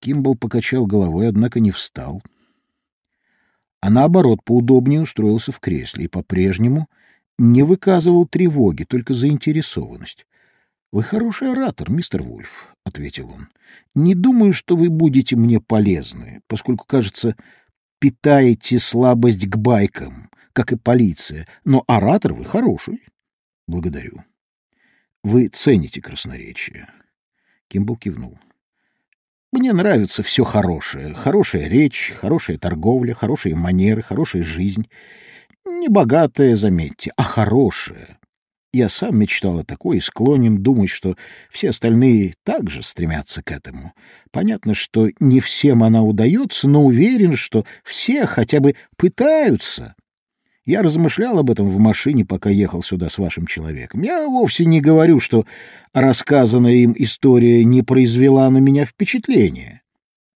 Кимбл покачал головой, однако не встал, а наоборот поудобнее устроился в кресле и по-прежнему не выказывал тревоги, только заинтересованность. — Вы хороший оратор, мистер Вульф, — ответил он. — Не думаю, что вы будете мне полезны, поскольку, кажется, питаете слабость к байкам, как и полиция, но оратор вы хороший. — Благодарю. — Вы цените красноречие. Кимбл кивнул. Мне нравится все хорошее. Хорошая речь, хорошая торговля, хорошие манеры, хорошая жизнь. Не богатая, заметьте, а хорошая. Я сам мечтал о такой и склонен думать, что все остальные также стремятся к этому. Понятно, что не всем она удается, но уверен, что все хотя бы пытаются. Я размышлял об этом в машине, пока ехал сюда с вашим человеком. Я вовсе не говорю, что рассказанная им история не произвела на меня впечатления.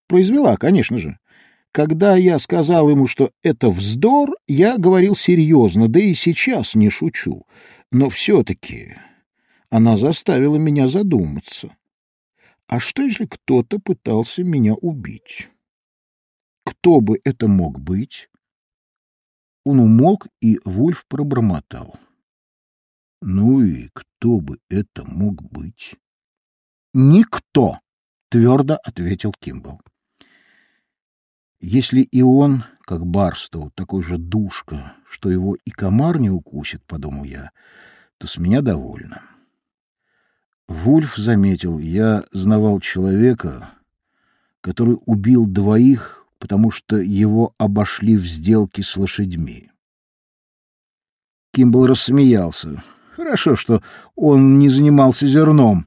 Произвела, конечно же. Когда я сказал ему, что это вздор, я говорил серьезно, да и сейчас не шучу. Но все-таки она заставила меня задуматься. А что, если кто-то пытался меня убить? Кто бы это мог быть? Он умолк, и Вульф пробормотал. Ну и кто бы это мог быть? Никто, твердо ответил Кимбл. Если и он, как Барстоу, такой же душка, что его и комар не укусит, подумал я, то с меня довольно. Вульф заметил, я знавал человека, который убил двоих потому что его обошли в сделке с лошадьми. Кимбл рассмеялся. Хорошо, что он не занимался зерном.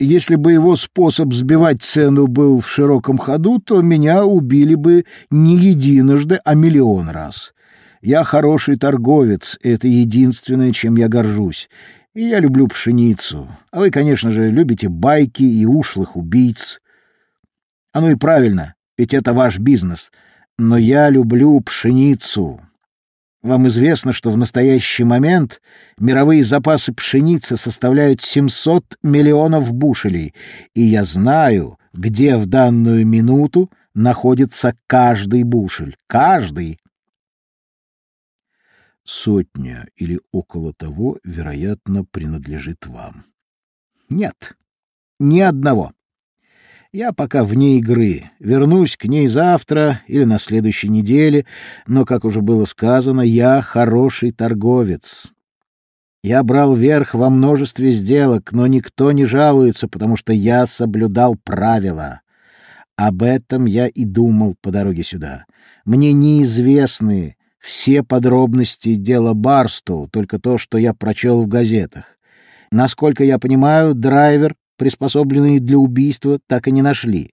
Если бы его способ сбивать цену был в широком ходу, то меня убили бы не единожды, а миллион раз. Я хороший торговец, это единственное, чем я горжусь. И я люблю пшеницу. А вы, конечно же, любите байки и ушлых убийц. Оно и правильно ведь это ваш бизнес. Но я люблю пшеницу. Вам известно, что в настоящий момент мировые запасы пшеницы составляют 700 миллионов бушелей, и я знаю, где в данную минуту находится каждый бушель. Каждый. Сотня или около того, вероятно, принадлежит вам. Нет, ни одного. Я пока вне игры. Вернусь к ней завтра или на следующей неделе, но, как уже было сказано, я хороший торговец. Я брал верх во множестве сделок, но никто не жалуется, потому что я соблюдал правила. Об этом я и думал по дороге сюда. Мне неизвестны все подробности дела Барстоу, только то, что я прочел в газетах. Насколько я понимаю, драйвер приспособленные для убийства, так и не нашли.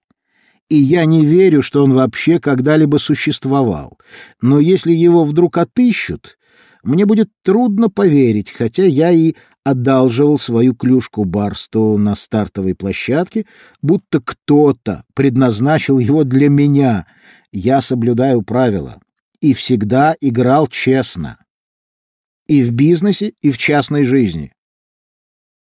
И я не верю, что он вообще когда-либо существовал. Но если его вдруг отыщут, мне будет трудно поверить, хотя я и одалживал свою клюшку Барстоу на стартовой площадке, будто кто-то предназначил его для меня. Я соблюдаю правила и всегда играл честно. И в бизнесе, и в частной жизни.